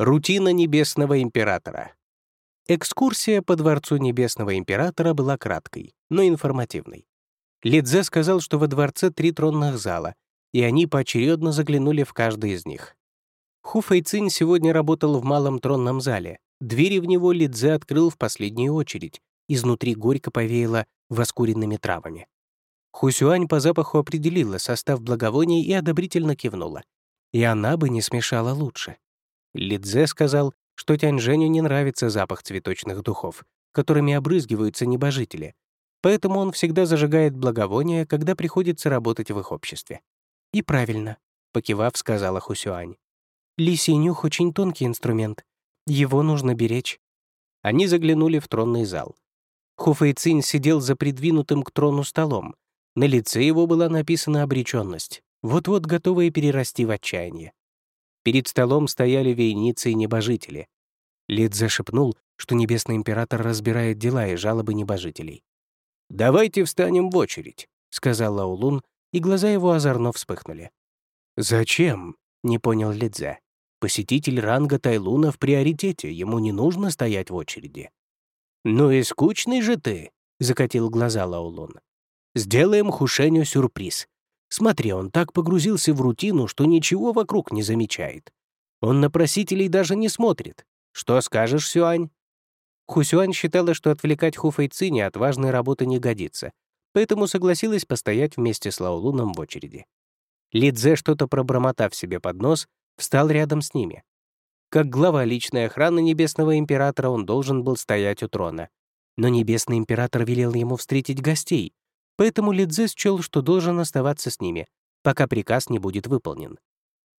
Рутина Небесного Императора. Экскурсия по Дворцу Небесного Императора была краткой, но информативной. Лидзе сказал, что во дворце три тронных зала, и они поочередно заглянули в каждый из них. Ху Фэйцин сегодня работал в малом тронном зале. Двери в него Лидзе открыл в последнюю очередь. Изнутри горько повеяло воскуренными травами. Хусюань по запаху определила состав благовоний и одобрительно кивнула. И она бы не смешала лучше. Лидзе сказал, что Тяньжэню не нравится запах цветочных духов, которыми обрызгиваются небожители, поэтому он всегда зажигает благовония, когда приходится работать в их обществе. «И правильно», — покивав, сказала Хусюань. «Лисий нюх — очень тонкий инструмент. Его нужно беречь». Они заглянули в тронный зал. Хуфэйцинь сидел за придвинутым к трону столом. На лице его была написана обреченность, вот-вот готовая перерасти в отчаяние. Перед столом стояли вейницы и небожители. Лид зашепнул, что Небесный Император разбирает дела и жалобы небожителей. «Давайте встанем в очередь», — сказал Лаулун, и глаза его озорно вспыхнули. «Зачем?» — не понял Лидзе. «Посетитель ранга Тайлуна в приоритете, ему не нужно стоять в очереди». «Ну и скучный же ты», — закатил глаза Лаулун. «Сделаем Хушеню сюрприз. Смотри, он так погрузился в рутину, что ничего вокруг не замечает. Он на просителей даже не смотрит. Что скажешь, Сюань?» Хусюань считала, что отвлекать Хуфэйцине от важной работы не годится, поэтому согласилась постоять вместе с Лаолуном в очереди. Лидзе, что-то пробормотав себе под нос, встал рядом с ними. Как глава личной охраны Небесного Императора он должен был стоять у трона. Но Небесный Император велел ему встретить гостей, Поэтому Лидзе счел, что должен оставаться с ними, пока приказ не будет выполнен.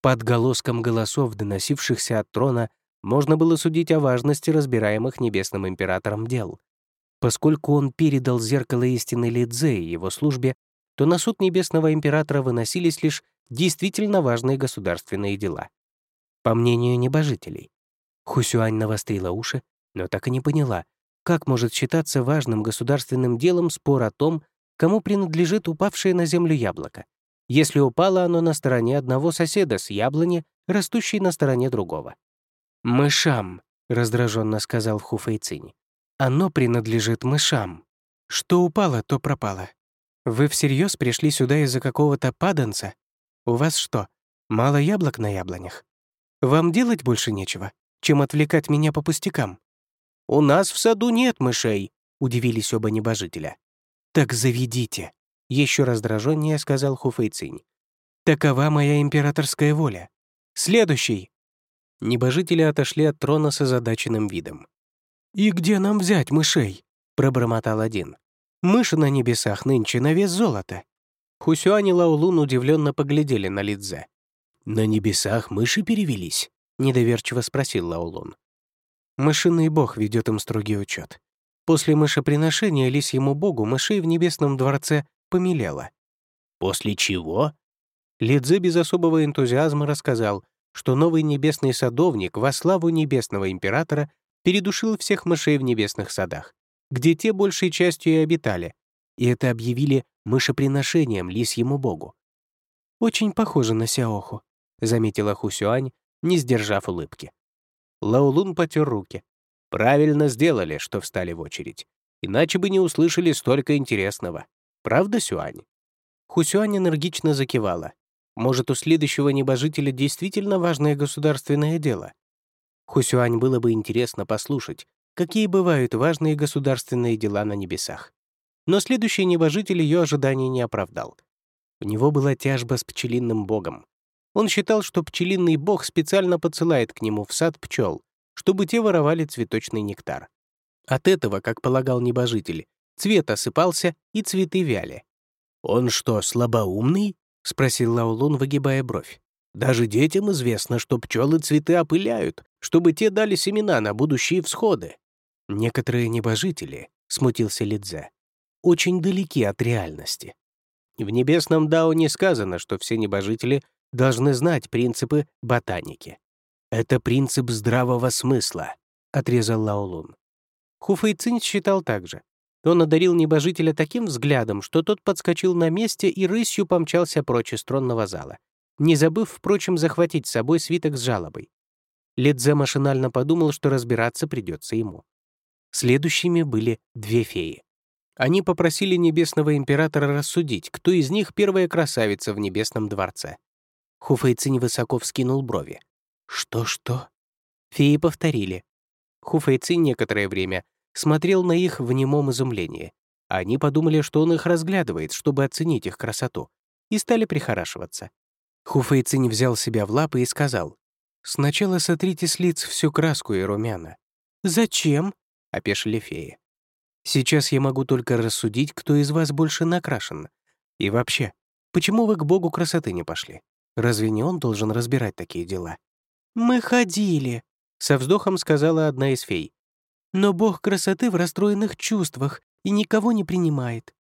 Под голоском голосов, доносившихся от трона, можно было судить о важности разбираемых Небесным Императором дел. Поскольку он передал зеркало истины Лидзе и его службе, то на суд Небесного Императора выносились лишь действительно важные государственные дела. По мнению небожителей. Хусюань навострила уши, но так и не поняла, как может считаться важным государственным делом спор о том, кому принадлежит упавшее на землю яблоко, если упало оно на стороне одного соседа с яблони, растущей на стороне другого. «Мышам», — раздраженно сказал Хуфейцинь. «Оно принадлежит мышам. Что упало, то пропало. Вы всерьез пришли сюда из-за какого-то паданца? У вас что, мало яблок на яблонях? Вам делать больше нечего, чем отвлекать меня по пустякам?» «У нас в саду нет мышей», — удивились оба небожителя. «Так заведите», — еще раздраженнее сказал Хуфэйцинь. «Такова моя императорская воля. Следующий!» Небожители отошли от трона с озадаченным видом. «И где нам взять мышей?» — пробормотал один. «Мыши на небесах нынче на вес золота». Хусюань и Лаулун удивленно поглядели на Лидзе. «На небесах мыши перевелись?» — недоверчиво спросил Лаулун. «Мышиный бог ведет им строгий учет. После мышеприношения лисьему богу мышей в небесном дворце помелело. «После чего?» Лидзе без особого энтузиазма рассказал, что новый небесный садовник во славу небесного императора передушил всех мышей в небесных садах, где те большей частью и обитали, и это объявили мышеприношением лисьему богу. «Очень похоже на Сяоху», — заметила Хусюань, не сдержав улыбки. Лаулун потер руки. Правильно сделали, что встали в очередь. Иначе бы не услышали столько интересного. Правда, Сюань?» Хусюань энергично закивала. Может, у следующего небожителя действительно важное государственное дело? Хусюань было бы интересно послушать, какие бывают важные государственные дела на небесах. Но следующий небожитель ее ожиданий не оправдал. У него была тяжба с пчелиным богом. Он считал, что пчелиный бог специально подсылает к нему в сад пчел, чтобы те воровали цветочный нектар. От этого, как полагал небожитель, цвет осыпался и цветы вяли. «Он что, слабоумный?» — спросил Лаулун, выгибая бровь. «Даже детям известно, что пчелы цветы опыляют, чтобы те дали семена на будущие всходы». «Некоторые небожители», — смутился Лидзе, — «очень далеки от реальности. В небесном Дао не сказано, что все небожители должны знать принципы ботаники. «Это принцип здравого смысла», — отрезал Лаолун. Хуфэйцинь считал так же. Он одарил небожителя таким взглядом, что тот подскочил на месте и рысью помчался прочь из тронного зала, не забыв, впрочем, захватить с собой свиток с жалобой. Лидзе машинально подумал, что разбираться придется ему. Следующими были две феи. Они попросили Небесного Императора рассудить, кто из них первая красавица в Небесном дворце. Хуфейцинь высоко вскинул брови. «Что-что?» Феи повторили. Хуфейцинь некоторое время смотрел на их в немом изумлении. Они подумали, что он их разглядывает, чтобы оценить их красоту, и стали прихорашиваться. Хуфейцинь взял себя в лапы и сказал, «Сначала сотрите с лиц всю краску и румяна». «Зачем?» — опешили феи. «Сейчас я могу только рассудить, кто из вас больше накрашен. И вообще, почему вы к богу красоты не пошли? Разве не он должен разбирать такие дела?» «Мы ходили», — со вздохом сказала одна из фей. «Но бог красоты в расстроенных чувствах и никого не принимает».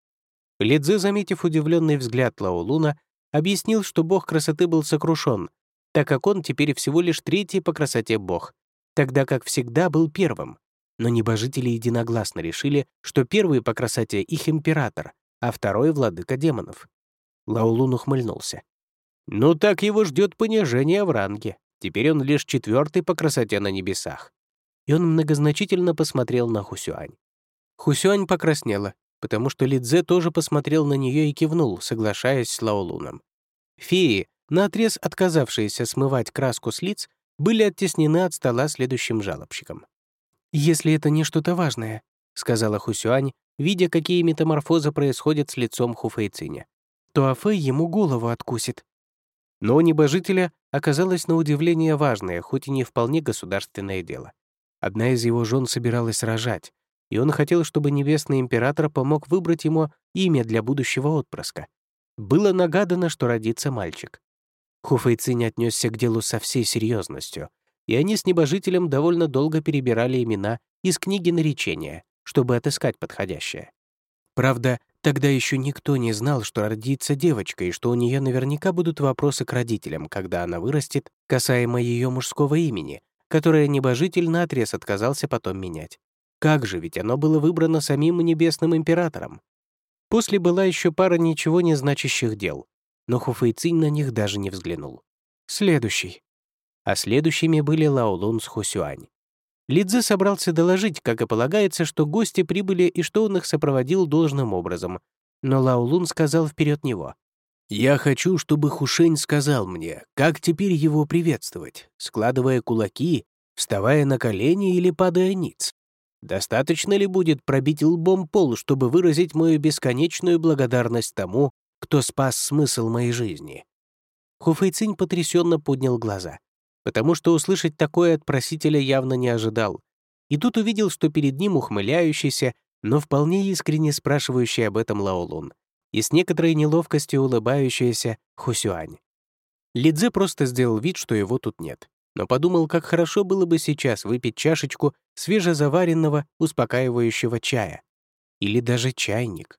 Лидзе, заметив удивленный взгляд Лаолуна, объяснил, что бог красоты был сокрушен, так как он теперь всего лишь третий по красоте бог, тогда как всегда был первым. Но небожители единогласно решили, что первый по красоте их император, а второй — владыка демонов. Лаулун ухмыльнулся. «Ну так его ждет понижение в ранге. Теперь он лишь четвертый по красоте на небесах». И он многозначительно посмотрел на Хусюань. Хусюань покраснела, потому что Лидзе тоже посмотрел на нее и кивнул, соглашаясь с Лаолуном. Феи, наотрез отказавшиеся смывать краску с лиц, были оттеснены от стола следующим жалобщиком. «Если это не что-то важное», — сказала Хусюань, видя, какие метаморфозы происходят с лицом Хуфэйциня, то Афэй ему голову откусит. Но у небожителя оказалось на удивление важное, хоть и не вполне государственное дело. Одна из его жен собиралась рожать, и он хотел, чтобы Небесный Император помог выбрать ему имя для будущего отпрыска. Было нагадано, что родится мальчик. Хуфэйцинь отнесся к делу со всей серьезностью, и они с небожителем довольно долго перебирали имена из книги наречения, чтобы отыскать подходящее. Правда, тогда еще никто не знал, что родится девочка, и что у нее наверняка будут вопросы к родителям, когда она вырастет, касаемо ее мужского имени, которое небожитель наотрез отказался потом менять. Как же, ведь оно было выбрано самим небесным императором. После была еще пара ничего не значащих дел, но Хуфэйцинь на них даже не взглянул. Следующий. А следующими были Лаолун с Хусюань. Лидзе собрался доложить, как и полагается, что гости прибыли и что он их сопроводил должным образом, но Лаолун сказал вперед него. «Я хочу, чтобы Хушень сказал мне, как теперь его приветствовать, складывая кулаки, вставая на колени или падая ниц. Достаточно ли будет пробить лбом пол, чтобы выразить мою бесконечную благодарность тому, кто спас смысл моей жизни?» Хуфэйцинь потрясенно поднял глаза, потому что услышать такое от просителя явно не ожидал. И тут увидел, что перед ним ухмыляющийся, но вполне искренне спрашивающий об этом Лаолун и с некоторой неловкостью улыбающаяся Хусюань. Лидзе просто сделал вид, что его тут нет но подумал, как хорошо было бы сейчас выпить чашечку свежезаваренного, успокаивающего чая. Или даже чайник.